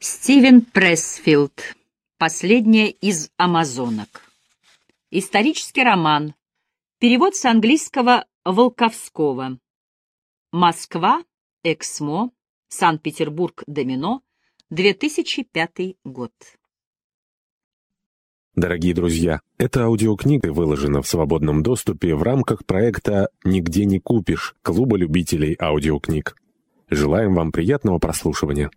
Стивен Пресфилд. Последняя из амазонок. Исторический роман. Перевод с английского Волковского. Москва. Эксмо. Санкт-Петербург. Домино. 2005 год. Дорогие друзья, эта аудиокнига выложена в свободном доступе в рамках проекта «Нигде не купишь» Клуба любителей аудиокниг. Желаем вам приятного прослушивания.